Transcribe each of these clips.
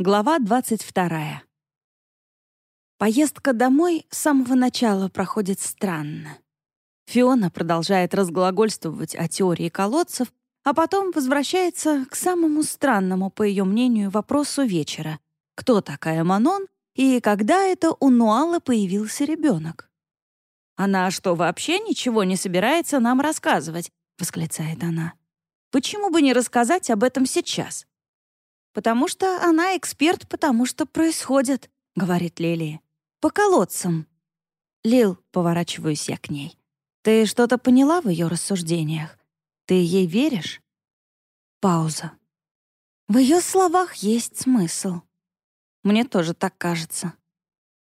Глава 22. Поездка домой с самого начала проходит странно. Фиона продолжает разглагольствовать о теории колодцев, а потом возвращается к самому странному, по ее мнению, вопросу вечера. Кто такая Манон и когда это у Нуала появился ребенок? «Она что, вообще ничего не собирается нам рассказывать?» — восклицает она. «Почему бы не рассказать об этом сейчас?» «Потому что она эксперт, потому что происходит», — говорит Лили. «По колодцам». «Лил», — поворачиваюсь я к ней, — «ты что-то поняла в ее рассуждениях? Ты ей веришь?» Пауза. В ее словах есть смысл. Мне тоже так кажется.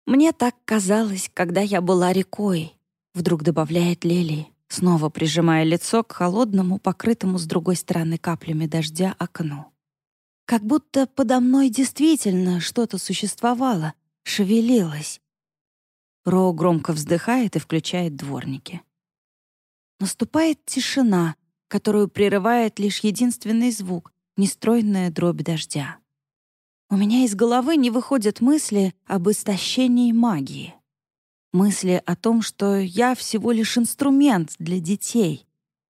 Мне так казалось, когда я была рекой, вдруг добавляет Лили, снова прижимая лицо к холодному, покрытому с другой стороны каплями дождя окну. Как будто подо мной действительно что-то существовало, шевелилось. Ро громко вздыхает и включает дворники. Наступает тишина, которую прерывает лишь единственный звук — нестройная дробь дождя. У меня из головы не выходят мысли об истощении магии. Мысли о том, что я всего лишь инструмент для детей,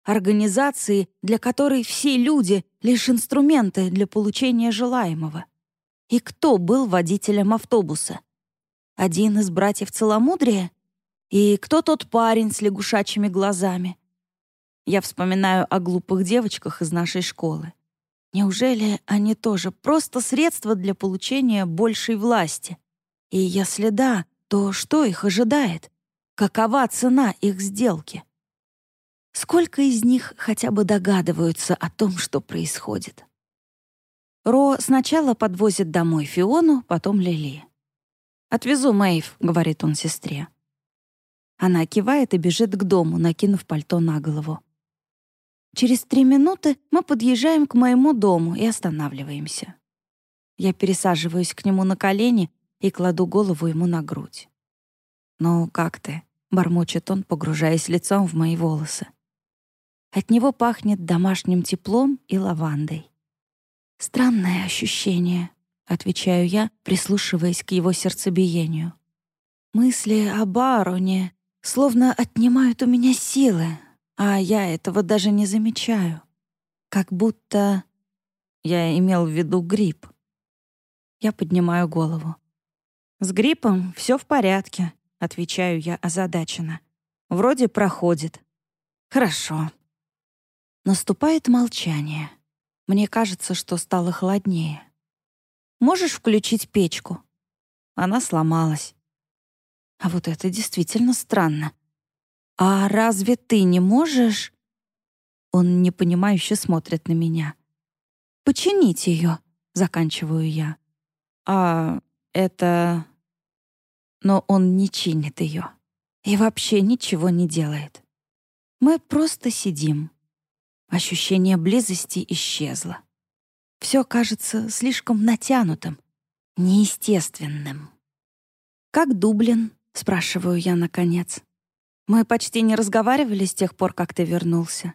организации, для которой все люди — лишь инструменты для получения желаемого. И кто был водителем автобуса? Один из братьев Целомудрия? И кто тот парень с лягушачьими глазами? Я вспоминаю о глупых девочках из нашей школы. Неужели они тоже просто средства для получения большей власти? И если да, то что их ожидает? Какова цена их сделки? Сколько из них хотя бы догадываются о том, что происходит? Ро сначала подвозит домой Фиону, потом Лили. «Отвезу Мэйв», — говорит он сестре. Она кивает и бежит к дому, накинув пальто на голову. Через три минуты мы подъезжаем к моему дому и останавливаемся. Я пересаживаюсь к нему на колени и кладу голову ему на грудь. «Ну, как ты?» — бормочет он, погружаясь лицом в мои волосы. От него пахнет домашним теплом и лавандой. «Странное ощущение», — отвечаю я, прислушиваясь к его сердцебиению. «Мысли о Бароне словно отнимают у меня силы, а я этого даже не замечаю. Как будто я имел в виду грипп. Я поднимаю голову. «С гриппом все в порядке», — отвечаю я озадаченно. «Вроде проходит». «Хорошо», Наступает молчание. Мне кажется, что стало холоднее. «Можешь включить печку?» Она сломалась. А вот это действительно странно. «А разве ты не можешь?» Он непонимающе смотрит на меня. «Починить ее», — заканчиваю я. «А это...» Но он не чинит ее. И вообще ничего не делает. Мы просто сидим. Ощущение близости исчезло. Все кажется слишком натянутым, неестественным. «Как Дублин?» — спрашиваю я наконец. «Мы почти не разговаривали с тех пор, как ты вернулся».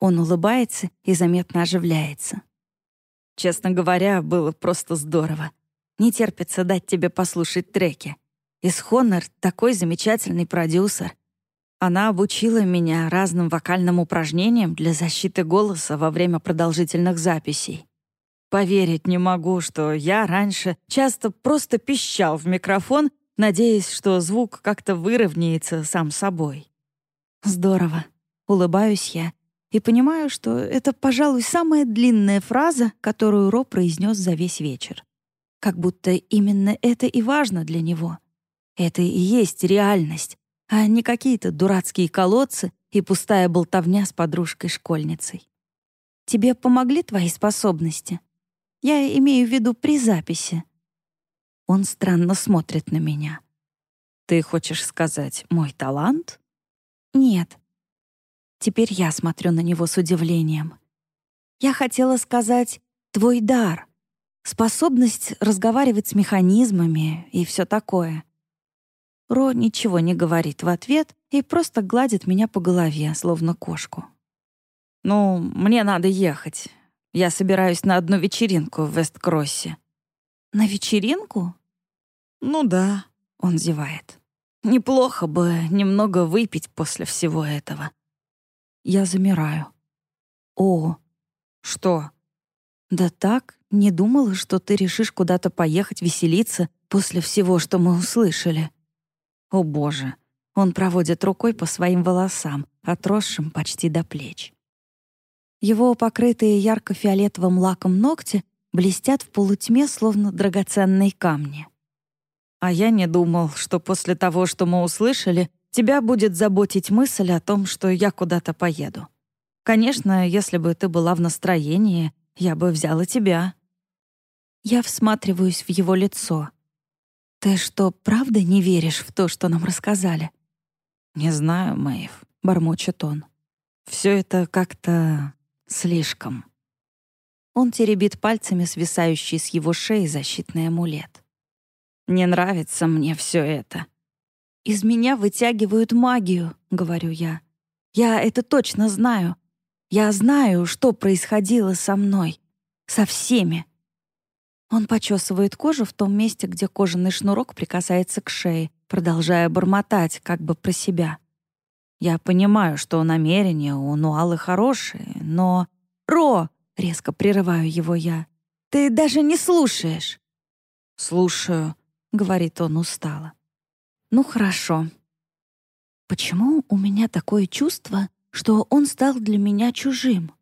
Он улыбается и заметно оживляется. «Честно говоря, было просто здорово. Не терпится дать тебе послушать треки. Из Хонор такой замечательный продюсер. Она обучила меня разным вокальным упражнениям для защиты голоса во время продолжительных записей. Поверить не могу, что я раньше часто просто пищал в микрофон, надеясь, что звук как-то выровняется сам собой. Здорово. Улыбаюсь я и понимаю, что это, пожалуй, самая длинная фраза, которую Ро произнес за весь вечер. Как будто именно это и важно для него. Это и есть реальность, а не какие-то дурацкие колодцы и пустая болтовня с подружкой-школьницей. Тебе помогли твои способности? Я имею в виду при записи. Он странно смотрит на меня. Ты хочешь сказать «мой талант»? Нет. Теперь я смотрю на него с удивлением. Я хотела сказать «твой дар», способность разговаривать с механизмами и все такое. Ро ничего не говорит в ответ и просто гладит меня по голове, словно кошку. «Ну, мне надо ехать. Я собираюсь на одну вечеринку в Вест-Кроссе. На вечеринку? Ну да, он зевает. Неплохо бы немного выпить после всего этого. Я замираю. О, что? Да так, не думала, что ты решишь куда-то поехать веселиться после всего, что мы услышали. О боже. Он проводит рукой по своим волосам, отросшим почти до плеч. Его покрытые ярко-фиолетовым лаком ногти блестят в полутьме, словно драгоценные камни. А я не думал, что после того, что мы услышали, тебя будет заботить мысль о том, что я куда-то поеду. Конечно, если бы ты была в настроении, я бы взяла тебя. Я всматриваюсь в его лицо. «Ты что, правда не веришь в то, что нам рассказали?» «Не знаю, Мэйв», — бормочет он. «Все это как-то слишком». Он теребит пальцами свисающий с его шеи защитный амулет. «Не нравится мне все это». «Из меня вытягивают магию», — говорю я. «Я это точно знаю. Я знаю, что происходило со мной. Со всеми. Он почесывает кожу в том месте, где кожаный шнурок прикасается к шее, продолжая бормотать, как бы про себя. Я понимаю, что намерения у Нуалы хорошие, но... «Ро!» — резко прерываю его я. «Ты даже не слушаешь!» «Слушаю», — говорит он устало. «Ну хорошо. Почему у меня такое чувство, что он стал для меня чужим?»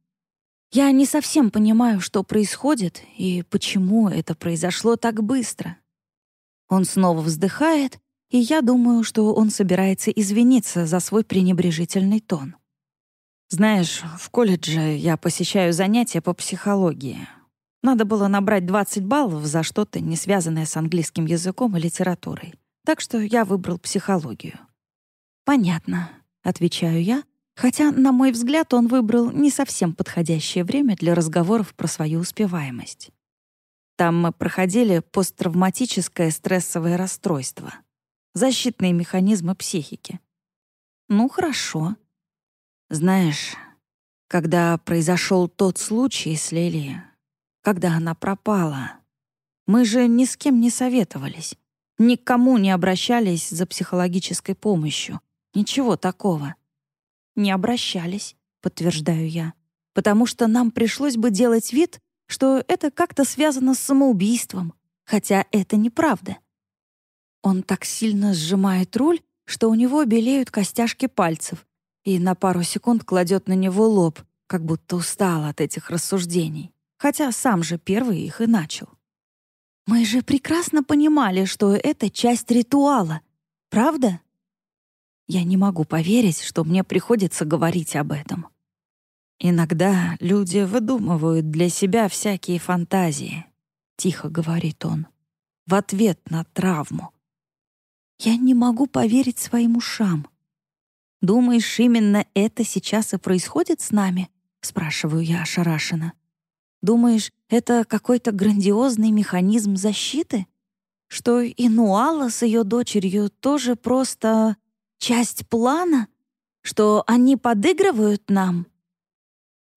Я не совсем понимаю, что происходит и почему это произошло так быстро. Он снова вздыхает, и я думаю, что он собирается извиниться за свой пренебрежительный тон. Знаешь, в колледже я посещаю занятия по психологии. Надо было набрать 20 баллов за что-то, не связанное с английским языком и литературой. Так что я выбрал психологию. «Понятно», — отвечаю я, Хотя, на мой взгляд, он выбрал не совсем подходящее время для разговоров про свою успеваемость. Там мы проходили посттравматическое стрессовое расстройство. Защитные механизмы психики. Ну, хорошо. Знаешь, когда произошел тот случай с Лили, когда она пропала, мы же ни с кем не советовались, никому не обращались за психологической помощью. Ничего такого не обращались, подтверждаю я, потому что нам пришлось бы делать вид, что это как-то связано с самоубийством, хотя это неправда. Он так сильно сжимает руль, что у него белеют костяшки пальцев, и на пару секунд кладет на него лоб, как будто устал от этих рассуждений, хотя сам же первый их и начал. Мы же прекрасно понимали, что это часть ритуала, правда? Я не могу поверить, что мне приходится говорить об этом. Иногда люди выдумывают для себя всякие фантазии, тихо говорит он, в ответ на травму. Я не могу поверить своим ушам. Думаешь, именно это сейчас и происходит с нами? спрашиваю я ошарашенно. Думаешь, это какой-то грандиозный механизм защиты? Что и Нуала с ее дочерью тоже просто Часть плана? Что они подыгрывают нам?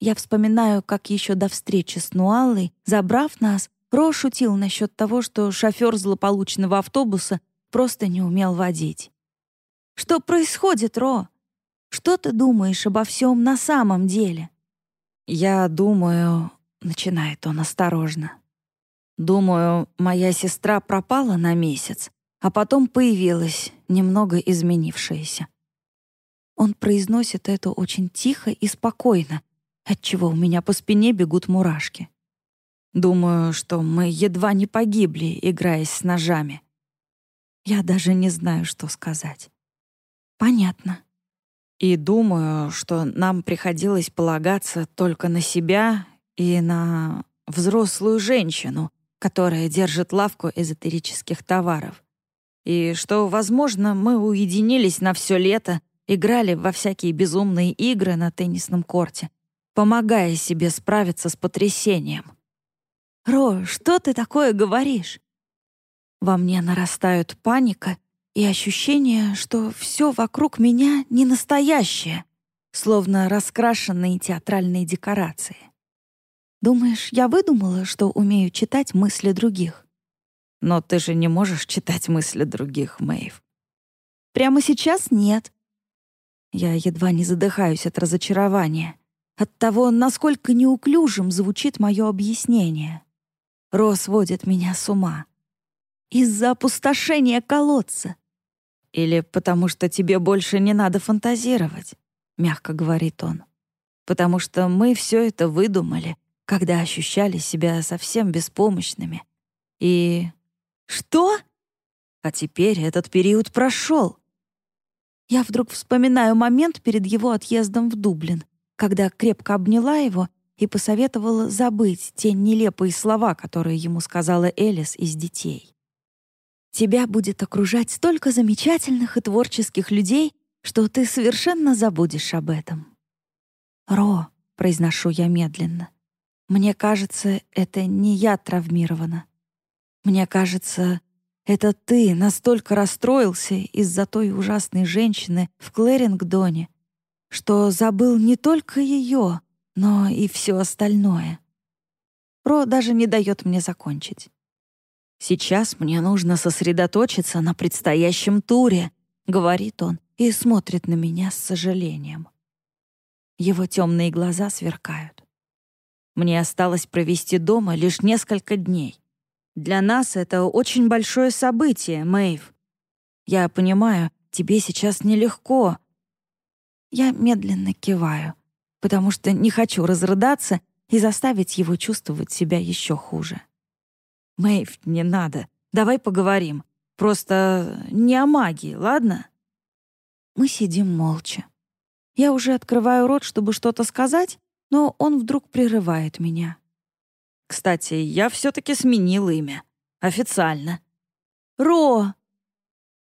Я вспоминаю, как еще до встречи с Нуаллой, забрав нас, Ро шутил насчет того, что шофер злополучного автобуса просто не умел водить. «Что происходит, Ро? Что ты думаешь обо всем на самом деле?» «Я думаю...» — начинает он осторожно. «Думаю, моя сестра пропала на месяц, а потом появилась, немного изменившаяся. Он произносит это очень тихо и спокойно, отчего у меня по спине бегут мурашки. Думаю, что мы едва не погибли, играясь с ножами. Я даже не знаю, что сказать. Понятно. И думаю, что нам приходилось полагаться только на себя и на взрослую женщину, которая держит лавку эзотерических товаров. И что, возможно, мы уединились на все лето, играли во всякие безумные игры на теннисном корте, помогая себе справиться с потрясением. «Ро, что ты такое говоришь?» Во мне нарастают паника и ощущение, что все вокруг меня не настоящее, словно раскрашенные театральные декорации. Думаешь, я выдумала, что умею читать мысли других? Но ты же не можешь читать мысли других, Мэйв. Прямо сейчас нет. Я едва не задыхаюсь от разочарования, от того, насколько неуклюжим звучит мое объяснение. Рос водит меня с ума. Из-за опустошения колодца. Или потому что тебе больше не надо фантазировать, мягко говорит он. Потому что мы все это выдумали, когда ощущали себя совсем беспомощными. И... Что? А теперь этот период прошел. Я вдруг вспоминаю момент перед его отъездом в Дублин, когда крепко обняла его и посоветовала забыть те нелепые слова, которые ему сказала Элис из детей. «Тебя будет окружать столько замечательных и творческих людей, что ты совершенно забудешь об этом». «Ро», — произношу я медленно, — «мне кажется, это не я травмирована. Мне кажется, это ты настолько расстроился из-за той ужасной женщины в Клэрингдоне, что забыл не только ее, но и все остальное. Ро даже не дает мне закончить. «Сейчас мне нужно сосредоточиться на предстоящем туре», — говорит он и смотрит на меня с сожалением. Его темные глаза сверкают. Мне осталось провести дома лишь несколько дней. Для нас это очень большое событие, Мэйв. Я понимаю, тебе сейчас нелегко. Я медленно киваю потому что не хочу разрыдаться и заставить его чувствовать себя еще хуже. «Мэйв, не надо. Давай поговорим. Просто не о магии, ладно?» Мы сидим молча. Я уже открываю рот, чтобы что-то сказать, но он вдруг прерывает меня. «Кстати, я все-таки сменил имя. Официально». «Ро!»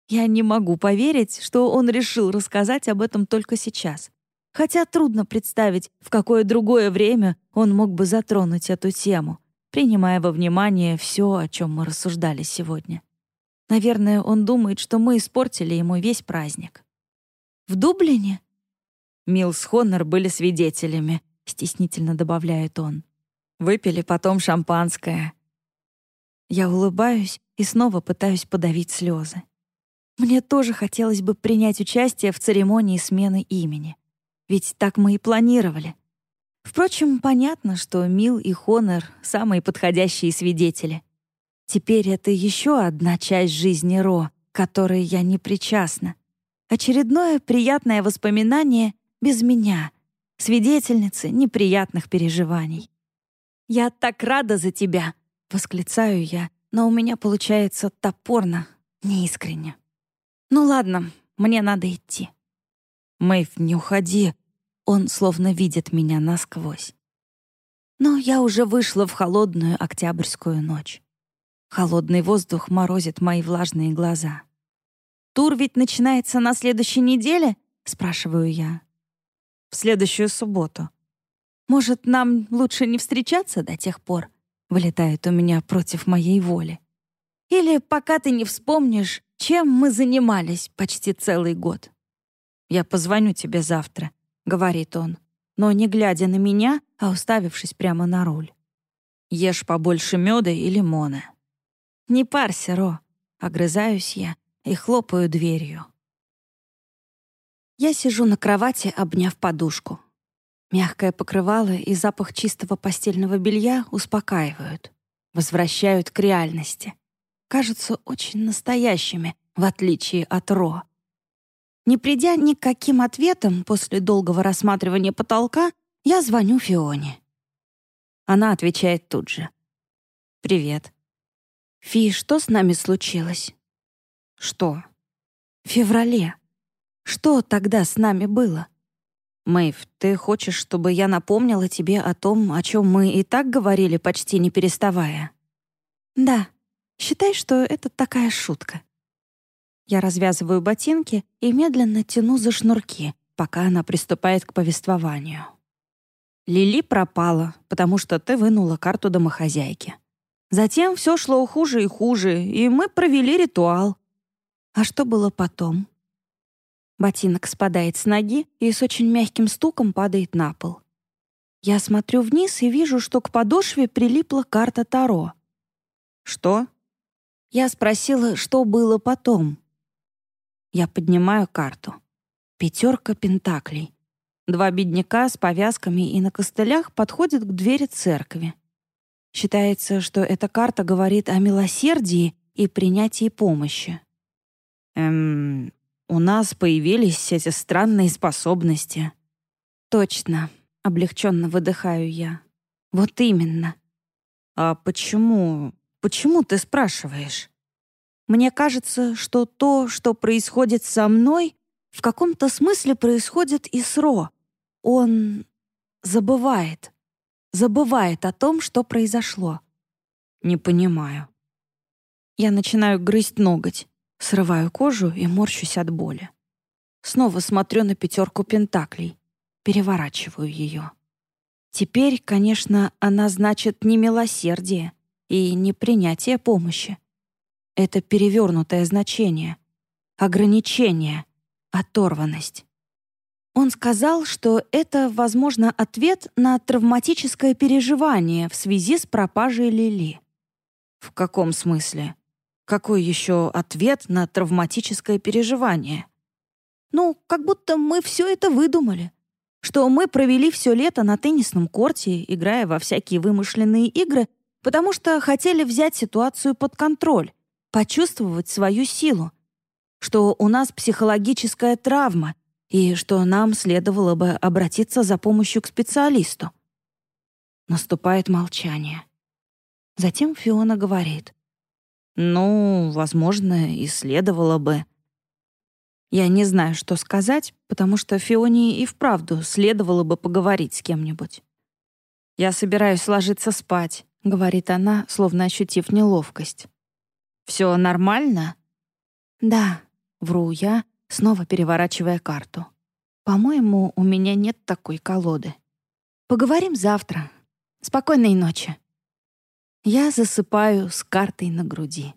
Я не могу поверить, что он решил рассказать об этом только сейчас хотя трудно представить, в какое другое время он мог бы затронуть эту тему, принимая во внимание все, о чем мы рассуждали сегодня. Наверное, он думает, что мы испортили ему весь праздник. В Дублине? Милл с Хоннор были свидетелями, стеснительно добавляет он. Выпили потом шампанское. Я улыбаюсь и снова пытаюсь подавить слезы. Мне тоже хотелось бы принять участие в церемонии смены имени. Ведь так мы и планировали. Впрочем, понятно, что Мил и Хонор — самые подходящие свидетели. Теперь это еще одна часть жизни Ро, которой я не причастна. Очередное приятное воспоминание без меня, свидетельницы неприятных переживаний. «Я так рада за тебя!» — восклицаю я, но у меня получается топорно, неискренне. «Ну ладно, мне надо идти». «Мэйв, не уходи!» Он словно видит меня насквозь. Но я уже вышла в холодную октябрьскую ночь. Холодный воздух морозит мои влажные глаза. «Тур ведь начинается на следующей неделе?» — спрашиваю я. «В следующую субботу». «Может, нам лучше не встречаться до тех пор?» — вылетает у меня против моей воли. «Или пока ты не вспомнишь, чем мы занимались почти целый год?» «Я позвоню тебе завтра», — говорит он, но не глядя на меня, а уставившись прямо на руль. «Ешь побольше меда и лимона». «Не парься, Ро», — огрызаюсь я и хлопаю дверью. Я сижу на кровати, обняв подушку. Мягкое покрывало и запах чистого постельного белья успокаивают, возвращают к реальности. Кажутся очень настоящими, в отличие от Ро. Не придя ни к каким ответам после долгого рассматривания потолка, я звоню Фионе. Она отвечает тут же. «Привет». «Фи, что с нами случилось?» «Что?» «В феврале. Что тогда с нами было?» «Мэйв, ты хочешь, чтобы я напомнила тебе о том, о чем мы и так говорили, почти не переставая?» «Да. Считай, что это такая шутка. Я развязываю ботинки и медленно тяну за шнурки, пока она приступает к повествованию. Лили пропала, потому что ты вынула карту домохозяйки. Затем все шло хуже и хуже, и мы провели ритуал. А что было потом? Ботинок спадает с ноги и с очень мягким стуком падает на пол. Я смотрю вниз и вижу, что к подошве прилипла карта Таро. «Что?» Я спросила, что было потом. Я поднимаю карту. Пятерка пентаклей. Два бедняка с повязками и на костылях подходят к двери церкви. Считается, что эта карта говорит о милосердии и принятии помощи. Эм, у нас появились эти странные способности. Точно, облегченно выдыхаю я. Вот именно. А почему Почему ты спрашиваешь? Мне кажется, что то, что происходит со мной, в каком-то смысле происходит и с Ро. Он забывает. Забывает о том, что произошло. Не понимаю. Я начинаю грызть ноготь, срываю кожу и морщусь от боли. Снова смотрю на пятерку пентаклей, переворачиваю ее. Теперь, конечно, она значит не милосердие, и непринятие помощи. Это перевернутое значение, ограничение, оторванность. Он сказал, что это, возможно, ответ на травматическое переживание в связи с пропажей Лили. В каком смысле? Какой еще ответ на травматическое переживание? Ну, как будто мы все это выдумали. Что мы провели все лето на теннисном корте, играя во всякие вымышленные игры — потому что хотели взять ситуацию под контроль, почувствовать свою силу, что у нас психологическая травма и что нам следовало бы обратиться за помощью к специалисту. Наступает молчание. Затем Фиона говорит. «Ну, возможно, и следовало бы». Я не знаю, что сказать, потому что Фионе и вправду следовало бы поговорить с кем-нибудь. Я собираюсь ложиться спать, — говорит она, словно ощутив неловкость. «Все нормально?» «Да», — вру я, снова переворачивая карту. «По-моему, у меня нет такой колоды. Поговорим завтра. Спокойной ночи». Я засыпаю с картой на груди.